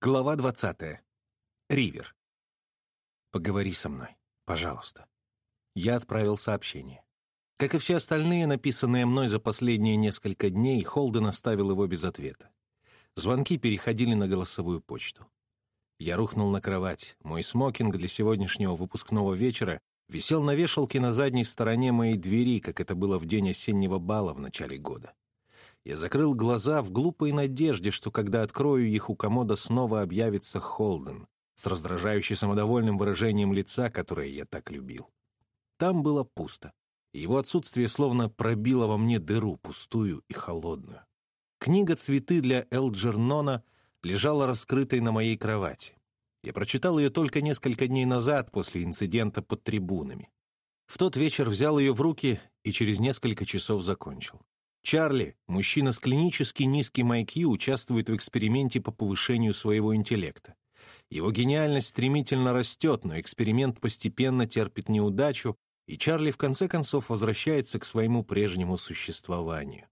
Глава 20. Ривер. «Поговори со мной, пожалуйста». Я отправил сообщение. Как и все остальные, написанные мной за последние несколько дней, Холден оставил его без ответа. Звонки переходили на голосовую почту. Я рухнул на кровать. Мой смокинг для сегодняшнего выпускного вечера висел на вешалке на задней стороне моей двери, как это было в день осеннего бала в начале года. Я закрыл глаза в глупой надежде, что когда открою их, у комода снова объявится Холден с раздражающе самодовольным выражением лица, которое я так любил. Там было пусто. Его отсутствие словно пробило во мне дыру, пустую и холодную. Книга «Цветы для Элджернона» лежала раскрытой на моей кровати. Я прочитал ее только несколько дней назад, после инцидента под трибунами. В тот вечер взял ее в руки и через несколько часов закончил. Чарли, мужчина с клинически низким IQ, участвует в эксперименте по повышению своего интеллекта. Его гениальность стремительно растет, но эксперимент постепенно терпит неудачу, и Чарли в конце концов возвращается к своему прежнему существованию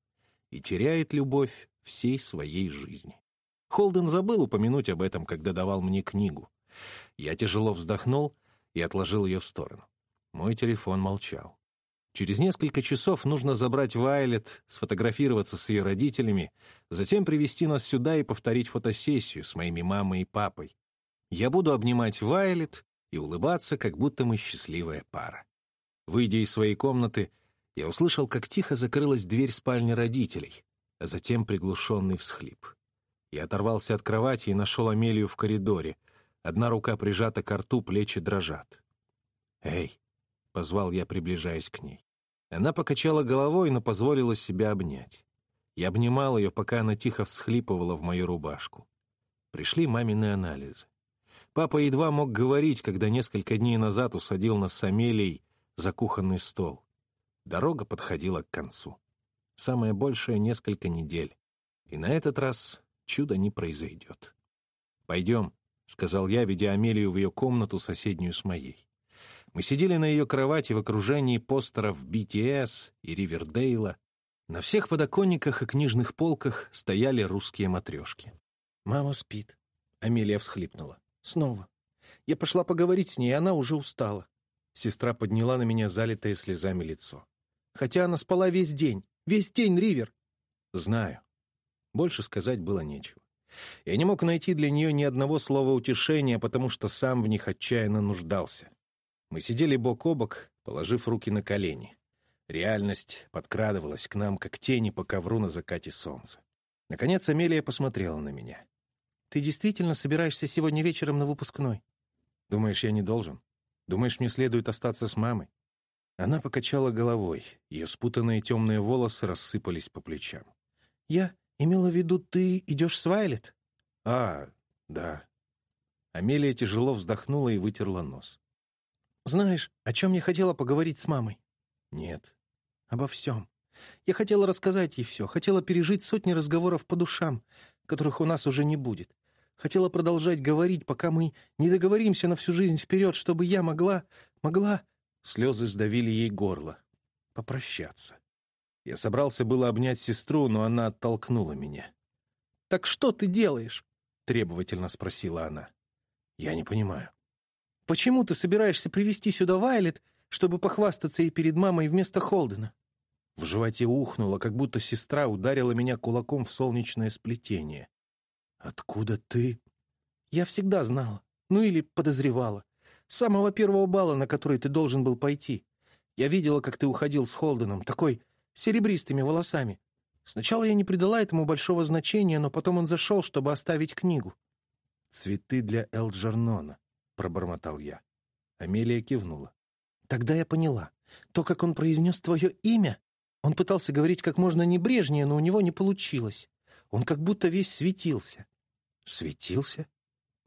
и теряет любовь всей своей жизни. Холден забыл упомянуть об этом, когда давал мне книгу. Я тяжело вздохнул и отложил ее в сторону. Мой телефон молчал. Через несколько часов нужно забрать Вайлет, сфотографироваться с ее родителями, затем привести нас сюда и повторить фотосессию с моими мамой и папой. Я буду обнимать Вайлет и улыбаться, как будто мы счастливая пара. Выйдя из своей комнаты, я услышал, как тихо закрылась дверь спальни родителей, а затем приглушенный всхлип. Я оторвался от кровати и нашел Амелию в коридоре. Одна рука прижата к рту, плечи дрожат. «Эй!» — позвал я, приближаясь к ней. Она покачала головой, но позволила себя обнять. Я обнимал ее, пока она тихо всхлипывала в мою рубашку. Пришли мамины анализы. Папа едва мог говорить, когда несколько дней назад усадил нас с Амелией за кухонный стол. Дорога подходила к концу. Самое большее — несколько недель. И на этот раз чудо не произойдет. «Пойдем», — сказал я, ведя Амелию в ее комнату, соседнюю с моей. Мы сидели на ее кровати в окружении постеров BTS и Ривердейла. На всех подоконниках и книжных полках стояли русские матрешки. «Мама спит», — Амелия всхлипнула. «Снова. Я пошла поговорить с ней, она уже устала». Сестра подняла на меня залитое слезами лицо. «Хотя она спала весь день. Весь день, Ривер!» «Знаю». Больше сказать было нечего. Я не мог найти для нее ни одного слова утешения, потому что сам в них отчаянно нуждался. Мы сидели бок о бок, положив руки на колени. Реальность подкрадывалась к нам, как тени по ковру на закате солнца. Наконец Амелия посмотрела на меня. «Ты действительно собираешься сегодня вечером на выпускной?» «Думаешь, я не должен? Думаешь, мне следует остаться с мамой?» Она покачала головой. Ее спутанные темные волосы рассыпались по плечам. «Я имела в виду, ты идешь с Вайлет?» «А, да». Амелия тяжело вздохнула и вытерла нос. «Знаешь, о чем я хотела поговорить с мамой?» «Нет». «Обо всем. Я хотела рассказать ей все, хотела пережить сотни разговоров по душам, которых у нас уже не будет. Хотела продолжать говорить, пока мы не договоримся на всю жизнь вперед, чтобы я могла... могла...» Слезы сдавили ей горло. «Попрощаться». Я собрался было обнять сестру, но она оттолкнула меня. «Так что ты делаешь?» — требовательно спросила она. «Я не понимаю». Почему ты собираешься привести сюда Вайлет, чтобы похвастаться ей перед мамой вместо Холдена?» В животе ухнуло, как будто сестра ударила меня кулаком в солнечное сплетение. «Откуда ты?» «Я всегда знала. Ну или подозревала. С самого первого бала, на который ты должен был пойти. Я видела, как ты уходил с Холденом, такой серебристыми волосами. Сначала я не придала этому большого значения, но потом он зашел, чтобы оставить книгу». «Цветы для Элджернона», — пробормотал я. Амелия кивнула. «Тогда я поняла. То, как он произнес твое имя, он пытался говорить как можно небрежнее, но у него не получилось. Он как будто весь светился». «Светился?»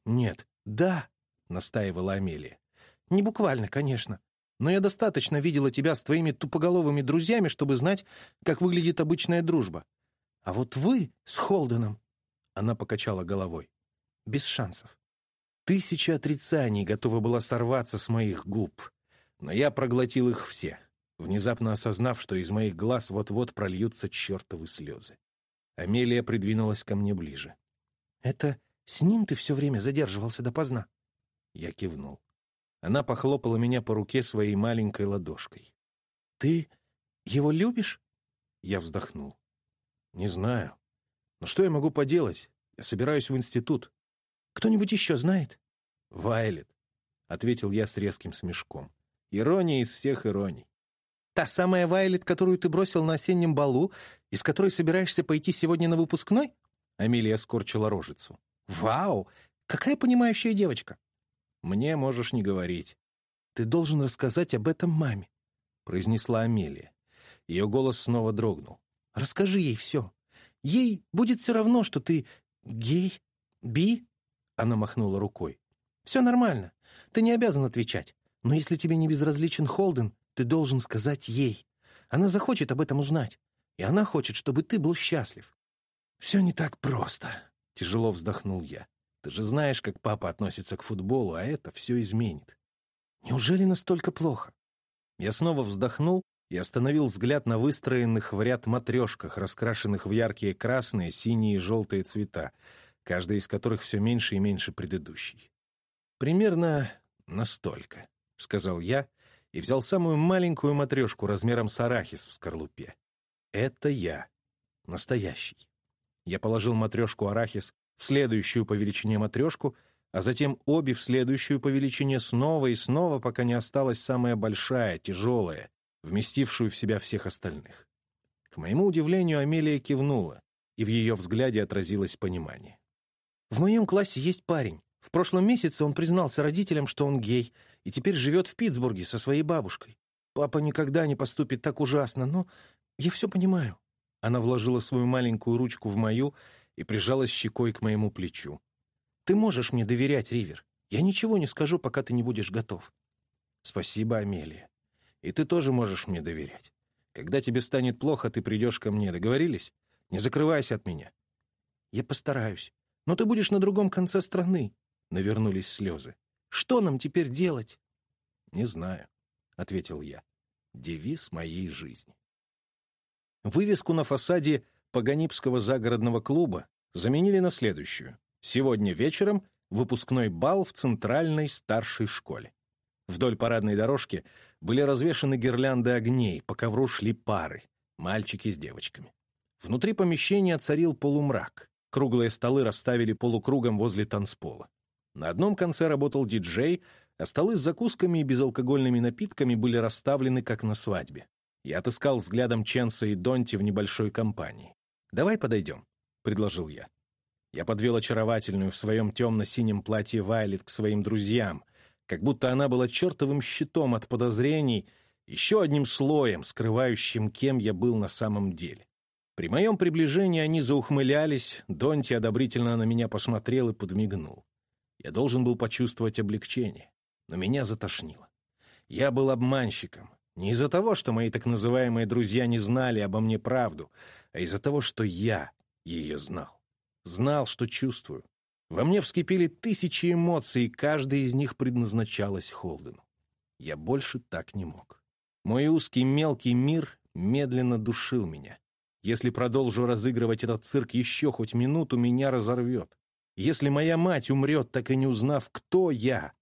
«Нет, да», — настаивала Амелия. «Не буквально, конечно. Но я достаточно видела тебя с твоими тупоголовыми друзьями, чтобы знать, как выглядит обычная дружба. А вот вы с Холденом...» Она покачала головой. «Без шансов. Тысяча отрицаний готова была сорваться с моих губ, но я проглотил их все, внезапно осознав, что из моих глаз вот-вот прольются чертовы слезы. Амелия придвинулась ко мне ближе. «Это С ним ты все время задерживался допоздна?» Я кивнул. Она похлопала меня по руке своей маленькой ладошкой. «Ты его любишь?» Я вздохнул. «Не знаю. Но что я могу поделать? Я собираюсь в институт». «Кто-нибудь еще знает?» «Вайлет», — ответил я с резким смешком. Ирония из всех ироний. «Та самая Вайлет, которую ты бросил на осеннем балу, из которой собираешься пойти сегодня на выпускной?» Амелия скорчила рожицу. «Вау! Какая понимающая девочка!» «Мне можешь не говорить». «Ты должен рассказать об этом маме», — произнесла Амелия. Ее голос снова дрогнул. «Расскажи ей все. Ей будет все равно, что ты гей, би...» Она махнула рукой. «Все нормально. Ты не обязан отвечать. Но если тебе не безразличен Холден, ты должен сказать ей. Она захочет об этом узнать. И она хочет, чтобы ты был счастлив». «Все не так просто», — тяжело вздохнул я. «Ты же знаешь, как папа относится к футболу, а это все изменит». «Неужели настолько плохо?» Я снова вздохнул и остановил взгляд на выстроенных в ряд матрешках, раскрашенных в яркие красные, синие и желтые цвета, каждая из которых все меньше и меньше предыдущей. «Примерно настолько», — сказал я и взял самую маленькую матрешку размером с арахис в скорлупе. «Это я. Настоящий». Я положил матрешку арахис в следующую по величине матрешку, а затем обе в следующую по величине снова и снова, пока не осталась самая большая, тяжелая, вместившую в себя всех остальных. К моему удивлению, Амелия кивнула, и в ее взгляде отразилось понимание. «В моем классе есть парень. В прошлом месяце он признался родителям, что он гей, и теперь живет в Питтсбурге со своей бабушкой. Папа никогда не поступит так ужасно, но я все понимаю». Она вложила свою маленькую ручку в мою и прижалась щекой к моему плечу. «Ты можешь мне доверять, Ривер. Я ничего не скажу, пока ты не будешь готов». «Спасибо, Амелия. И ты тоже можешь мне доверять. Когда тебе станет плохо, ты придешь ко мне. Договорились? Не закрывайся от меня». «Я постараюсь. Но ты будешь на другом конце страны». Навернулись слезы. «Что нам теперь делать?» «Не знаю», — ответил я. «Девиз моей жизни». Вывеску на фасаде Паганипского загородного клуба заменили на следующую. Сегодня вечером выпускной бал в Центральной старшей школе. Вдоль парадной дорожки были развешаны гирлянды огней, по ковру шли пары, мальчики с девочками. Внутри помещения царил полумрак. Круглые столы расставили полукругом возле танцпола. На одном конце работал диджей, а столы с закусками и безалкогольными напитками были расставлены, как на свадьбе. Я отыскал взглядом Ченса и Донти в небольшой компании. «Давай подойдем», — предложил я. Я подвел очаровательную в своем темно-синем платье Вайлет к своим друзьям, как будто она была чертовым щитом от подозрений, еще одним слоем, скрывающим, кем я был на самом деле. При моем приближении они заухмылялись, Донти одобрительно на меня посмотрел и подмигнул. Я должен был почувствовать облегчение, но меня затошнило. Я был обманщиком, не из-за того, что мои так называемые друзья не знали обо мне правду, а из-за того, что я ее знал. Знал, что чувствую. Во мне вскипели тысячи эмоций, и каждая из них предназначалась Холдену. Я больше так не мог. Мой узкий мелкий мир медленно душил меня. Если продолжу разыгрывать этот цирк еще хоть минуту, меня разорвет. Если моя мать умрет, так и не узнав, кто я.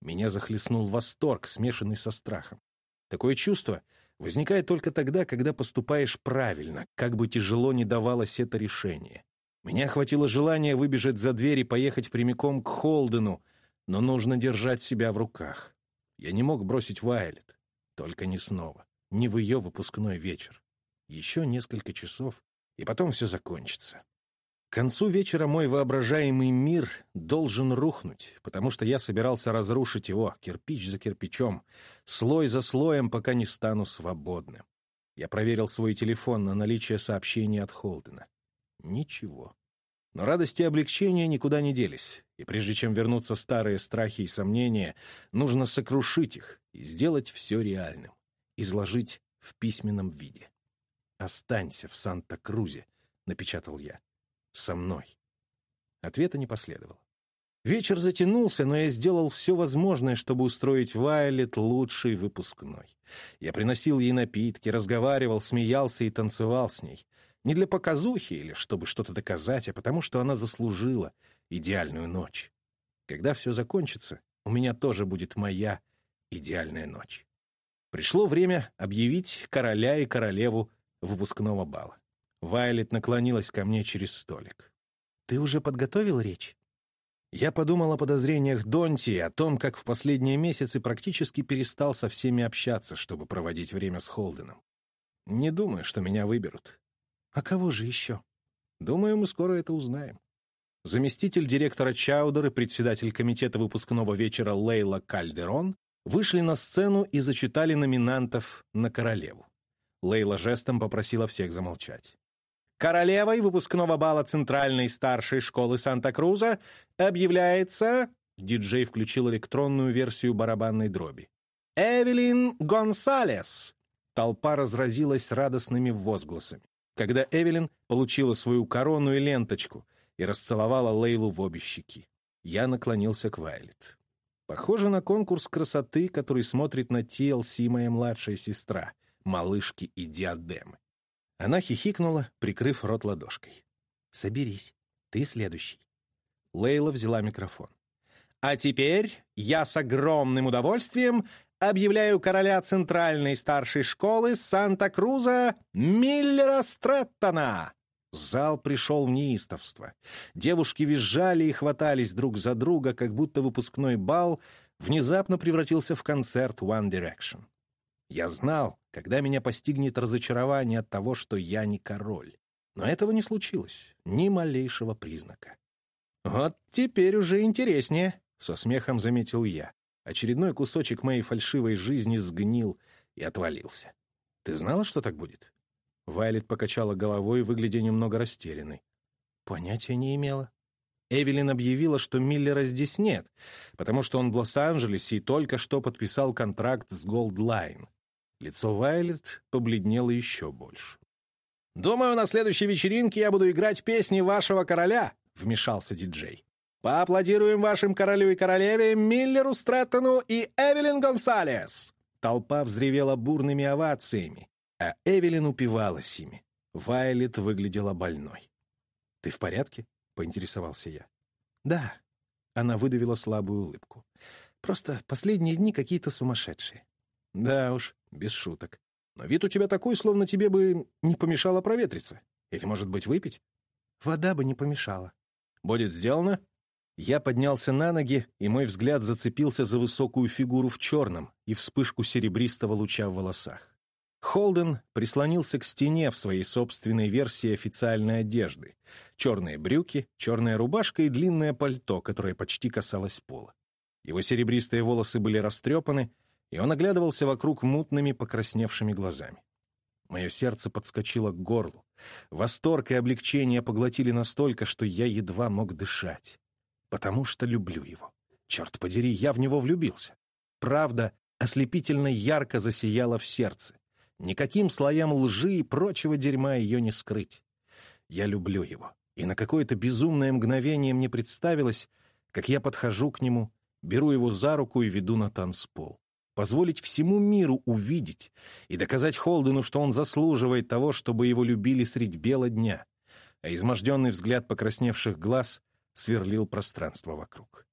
Меня захлестнул восторг, смешанный со страхом. Такое чувство возникает только тогда, когда поступаешь правильно, как бы тяжело ни давалось это решение. Меня охватило желание выбежать за дверь и поехать прямиком к Холдену, но нужно держать себя в руках. Я не мог бросить Вайлет. Только не снова. Не в ее выпускной вечер. Еще несколько часов, и потом все закончится. К концу вечера мой воображаемый мир должен рухнуть, потому что я собирался разрушить его, кирпич за кирпичом, слой за слоем, пока не стану свободным. Я проверил свой телефон на наличие сообщений от Холдена. Ничего. Но радости и облегчения никуда не делись, и прежде чем вернуться старые страхи и сомнения, нужно сокрушить их и сделать все реальным, изложить в письменном виде. «Останься в Санта-Крузе», — напечатал я со мной? Ответа не последовало. Вечер затянулся, но я сделал все возможное, чтобы устроить Вайлет лучший выпускной. Я приносил ей напитки, разговаривал, смеялся и танцевал с ней. Не для показухи или чтобы что-то доказать, а потому что она заслужила. идеальную ночь. Когда все закончится, у меня тоже будет моя идеальная ночь. Пришло время объявить короля и королеву выпускного бала. Вайлет наклонилась ко мне через столик. «Ты уже подготовил речь?» Я подумал о подозрениях Донти и о том, как в последние месяцы практически перестал со всеми общаться, чтобы проводить время с Холденом. Не думаю, что меня выберут. А кого же еще? Думаю, мы скоро это узнаем. Заместитель директора Чаудер и председатель комитета выпускного вечера Лейла Кальдерон вышли на сцену и зачитали номинантов на королеву. Лейла жестом попросила всех замолчать. Королевой выпускного бала Центральной старшей школы Санта-Круза объявляется... Диджей включил электронную версию барабанной дроби. «Эвелин Гонсалес!» Толпа разразилась радостными возгласами, когда Эвелин получила свою корону и ленточку и расцеловала Лейлу в обе щеки. Я наклонился к Вайлет. Похоже на конкурс красоты, который смотрит на TLC моя младшая сестра, малышки и диадемы. Она хихикнула, прикрыв рот ладошкой. «Соберись, ты следующий». Лейла взяла микрофон. «А теперь я с огромным удовольствием объявляю короля Центральной старшей школы Санта-Круза Миллера Стрэттона!» Зал пришел в неистовство. Девушки визжали и хватались друг за друга, как будто выпускной бал внезапно превратился в концерт One Direction. Я знал, когда меня постигнет разочарование от того, что я не король. Но этого не случилось, ни малейшего признака. «Вот теперь уже интереснее», — со смехом заметил я. Очередной кусочек моей фальшивой жизни сгнил и отвалился. «Ты знала, что так будет?» Вайлет покачала головой, выглядя немного растерянной. «Понятия не имела». Эвелин объявила, что Миллера здесь нет, потому что он в Лос-Анджелесе и только что подписал контракт с Line. Лицо Вайлет побледнело еще больше. «Думаю, на следующей вечеринке я буду играть песни вашего короля», — вмешался диджей. «Поаплодируем вашим королю и королеве Миллеру Стрэттону и Эвелин Гонсалес!» Толпа взревела бурными овациями, а Эвелин упивалась ими. Вайлет выглядела больной. «Ты в порядке?» — поинтересовался я. «Да». Она выдавила слабую улыбку. «Просто последние дни какие-то сумасшедшие». «Да уж, без шуток. Но вид у тебя такой, словно тебе бы не помешало проветриться. Или, может быть, выпить? Вода бы не помешала. Будет сделано. Я поднялся на ноги, и мой взгляд зацепился за высокую фигуру в черном и вспышку серебристого луча в волосах. Холден прислонился к стене в своей собственной версии официальной одежды. Черные брюки, черная рубашка и длинное пальто, которое почти касалось пола. Его серебристые волосы были растрепаны, и он оглядывался вокруг мутными покрасневшими глазами. Мое сердце подскочило к горлу. Восторг и облегчение поглотили настолько, что я едва мог дышать. Потому что люблю его. Черт подери, я в него влюбился. Правда ослепительно ярко засияла в сердце. Никаким слоям лжи и прочего дерьма ее не скрыть. Я люблю его. И на какое-то безумное мгновение мне представилось, как я подхожу к нему, беру его за руку и веду на танцпол позволить всему миру увидеть и доказать Холдену, что он заслуживает того, чтобы его любили средь бела дня, а изможденный взгляд покрасневших глаз сверлил пространство вокруг.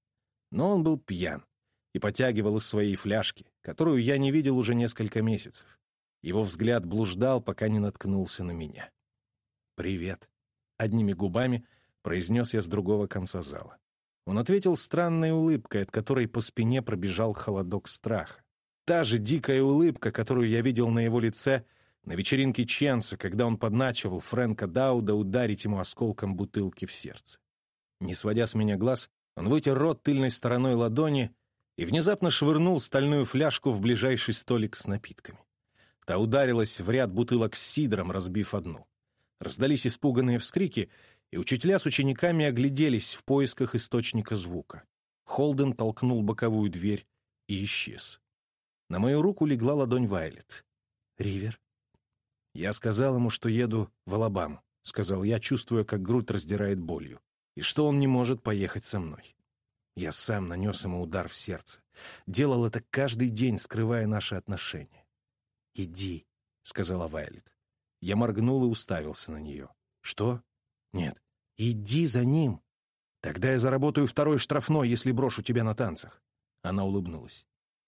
Но он был пьян и потягивал из своей фляжки, которую я не видел уже несколько месяцев. Его взгляд блуждал, пока не наткнулся на меня. «Привет», — одними губами произнес я с другого конца зала. Он ответил странной улыбкой, от которой по спине пробежал холодок страха. Та же дикая улыбка, которую я видел на его лице на вечеринке Ченса, когда он подначивал Фрэнка Дауда ударить ему осколком бутылки в сердце. Не сводя с меня глаз, он вытер рот тыльной стороной ладони и внезапно швырнул стальную фляжку в ближайший столик с напитками. Та ударилась в ряд бутылок с сидром, разбив одну. Раздались испуганные вскрики, и учителя с учениками огляделись в поисках источника звука. Холден толкнул боковую дверь и исчез. На мою руку легла ладонь Вайлет. «Ривер?» «Я сказал ему, что еду в Алабаму», — сказал я, чувствуя, как грудь раздирает болью, и что он не может поехать со мной. Я сам нанес ему удар в сердце. Делал это каждый день, скрывая наши отношения. «Иди», — сказала Вайлет. Я моргнул и уставился на нее. «Что?» «Нет, иди за ним. Тогда я заработаю второй штрафной, если брошу тебя на танцах. Она улыбнулась.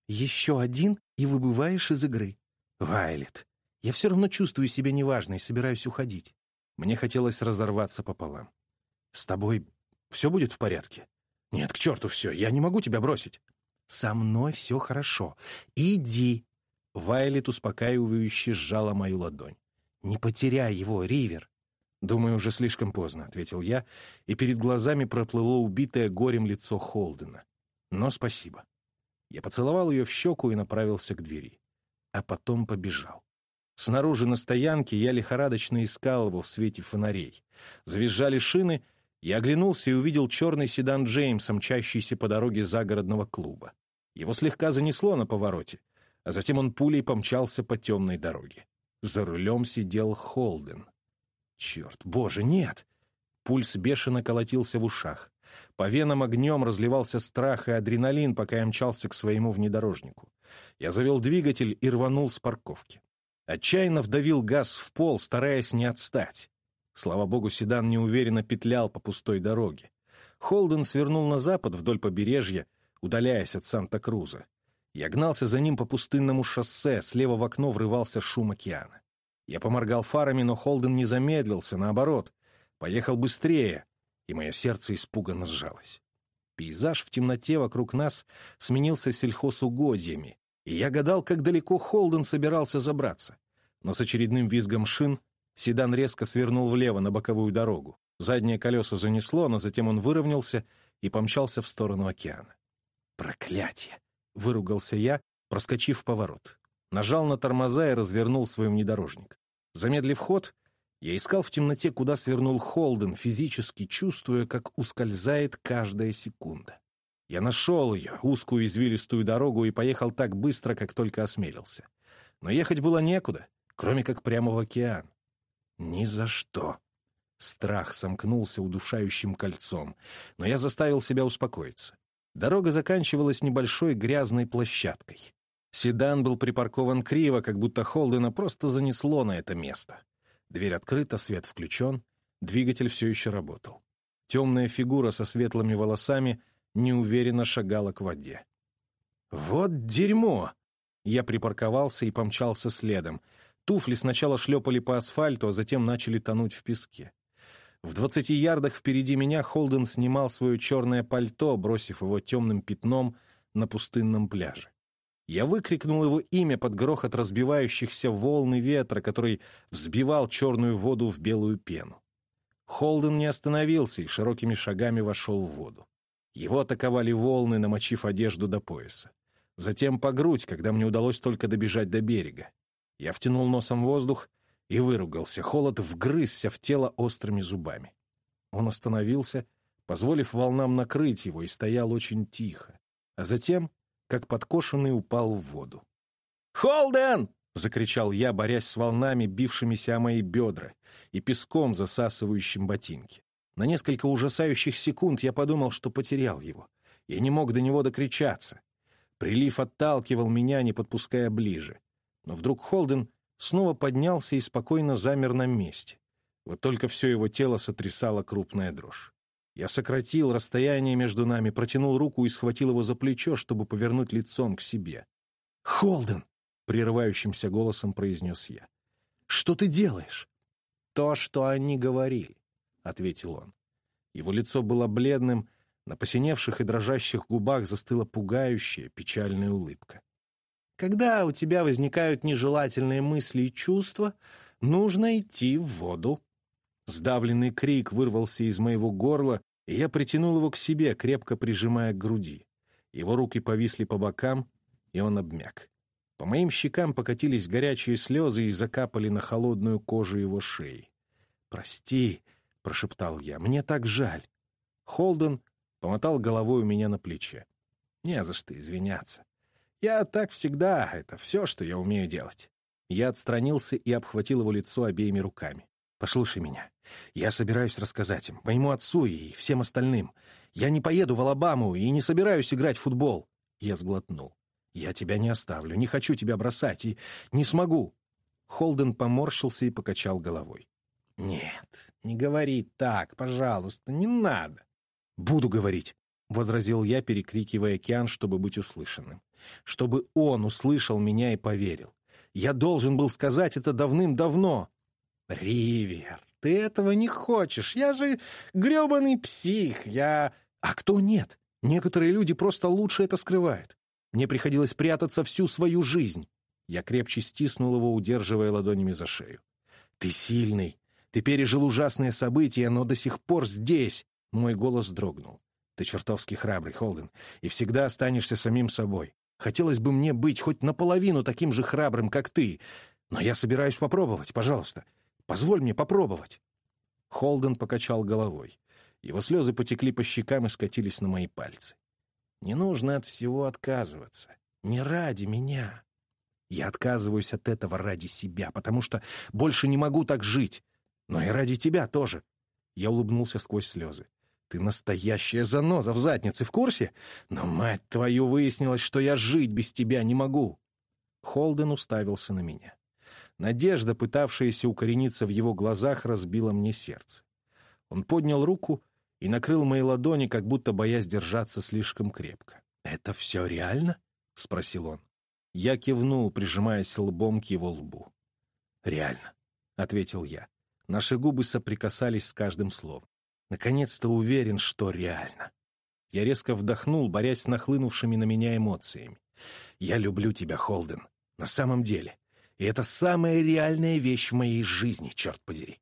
Еще один, и выбываешь из игры. Вайлет, я все равно чувствую себя неважной, собираюсь уходить. Мне хотелось разорваться пополам. С тобой все будет в порядке? Нет, к черту все, я не могу тебя бросить. Со мной все хорошо. Иди. Вайлет успокаивающе сжала мою ладонь. Не потеряй его, Ривер. «Думаю, уже слишком поздно», — ответил я, и перед глазами проплыло убитое горем лицо Холдена. «Но спасибо». Я поцеловал ее в щеку и направился к двери. А потом побежал. Снаружи на стоянке я лихорадочно искал его в свете фонарей. Завизжали шины, я оглянулся и увидел черный седан Джеймса, мчащийся по дороге загородного клуба. Его слегка занесло на повороте, а затем он пулей помчался по темной дороге. За рулем сидел Холден. Черт, боже, нет! Пульс бешено колотился в ушах. По венам огнем разливался страх и адреналин, пока я мчался к своему внедорожнику. Я завел двигатель и рванул с парковки. Отчаянно вдавил газ в пол, стараясь не отстать. Слава богу, седан неуверенно петлял по пустой дороге. Холден свернул на запад вдоль побережья, удаляясь от Санта-Круза. Я гнался за ним по пустынному шоссе, слева в окно врывался шум океана. Я поморгал фарами, но Холден не замедлился, наоборот. Поехал быстрее, и мое сердце испуганно сжалось. Пейзаж в темноте вокруг нас сменился сельхозугодьями, и я гадал, как далеко Холден собирался забраться. Но с очередным визгом шин седан резко свернул влево на боковую дорогу. Заднее колесо занесло, но затем он выровнялся и помчался в сторону океана. «Проклятие!» — выругался я, проскочив поворот. Нажал на тормоза и развернул свой внедорожник. Замедлив ход, я искал в темноте, куда свернул Холден, физически чувствуя, как ускользает каждая секунда. Я нашел ее, узкую извилистую дорогу, и поехал так быстро, как только осмелился. Но ехать было некуда, кроме как прямо в океан. Ни за что. Страх сомкнулся удушающим кольцом, но я заставил себя успокоиться. Дорога заканчивалась небольшой грязной площадкой. Седан был припаркован криво, как будто Холдена просто занесло на это место. Дверь открыта, свет включен, двигатель все еще работал. Темная фигура со светлыми волосами неуверенно шагала к воде. «Вот дерьмо!» Я припарковался и помчался следом. Туфли сначала шлепали по асфальту, а затем начали тонуть в песке. В двадцати ярдах впереди меня Холден снимал свое черное пальто, бросив его темным пятном на пустынном пляже. Я выкрикнул его имя под грохот разбивающихся волны ветра, который взбивал черную воду в белую пену. Холден не остановился и широкими шагами вошел в воду. Его атаковали волны, намочив одежду до пояса. Затем по грудь, когда мне удалось только добежать до берега. Я втянул носом воздух и выругался. Холод вгрызся в тело острыми зубами. Он остановился, позволив волнам накрыть его, и стоял очень тихо. А затем как подкошенный упал в воду. «Холден!» — закричал я, борясь с волнами, бившимися о мои бедра, и песком, засасывающим ботинки. На несколько ужасающих секунд я подумал, что потерял его. Я не мог до него докричаться. Прилив отталкивал меня, не подпуская ближе. Но вдруг Холден снова поднялся и спокойно замер на месте. Вот только все его тело сотрясала крупная дрожь. Я сократил расстояние между нами, протянул руку и схватил его за плечо, чтобы повернуть лицом к себе. «Холден!» — прерывающимся голосом произнес я. «Что ты делаешь?» «То, что они говорили», — ответил он. Его лицо было бледным, на посиневших и дрожащих губах застыла пугающая, печальная улыбка. «Когда у тебя возникают нежелательные мысли и чувства, нужно идти в воду». Сдавленный крик вырвался из моего горла, и я притянул его к себе, крепко прижимая к груди. Его руки повисли по бокам, и он обмяк. По моим щекам покатились горячие слезы и закапали на холодную кожу его шеи. «Прости», — прошептал я, — «мне так жаль». Холден помотал головой у меня на плече. «Не за что извиняться. Я так всегда, это все, что я умею делать». Я отстранился и обхватил его лицо обеими руками. Послушай меня. Я собираюсь рассказать им, моему отцу и всем остальным. Я не поеду в Алабаму и не собираюсь играть в футбол. Я сглотнул. Я тебя не оставлю, не хочу тебя бросать и не смогу. Холден поморщился и покачал головой. Нет, не говори так, пожалуйста, не надо. «Буду говорить», — возразил я, перекрикивая океан, чтобы быть услышанным. «Чтобы он услышал меня и поверил. Я должен был сказать это давным-давно». «Ривер, ты этого не хочешь. Я же гребаный псих. Я...» «А кто нет? Некоторые люди просто лучше это скрывают. Мне приходилось прятаться всю свою жизнь». Я крепче стиснул его, удерживая ладонями за шею. «Ты сильный. Ты пережил ужасные события, но до сих пор здесь!» Мой голос дрогнул. «Ты чертовски храбрый, Холден, и всегда останешься самим собой. Хотелось бы мне быть хоть наполовину таким же храбрым, как ты, но я собираюсь попробовать, пожалуйста. Позволь мне попробовать». Холден покачал головой. Его слезы потекли по щекам и скатились на мои пальцы. «Не нужно от всего отказываться. Не ради меня. Я отказываюсь от этого ради себя, потому что больше не могу так жить. Но и ради тебя тоже». Я улыбнулся сквозь слезы. «Ты настоящая заноза в заднице, в курсе? Но, мать твою, выяснилось, что я жить без тебя не могу». Холден уставился на меня. Надежда, пытавшаяся укорениться в его глазах, разбила мне сердце. Он поднял руку и накрыл мои ладони, как будто боясь держаться слишком крепко. «Это все реально?» — спросил он. Я кивнул, прижимаясь лбом к его лбу. «Реально», — ответил я. Наши губы соприкасались с каждым словом. Наконец-то уверен, что реально. Я резко вдохнул, борясь с нахлынувшими на меня эмоциями. «Я люблю тебя, Холден. На самом деле. И это самая реальная вещь в моей жизни, черт подери.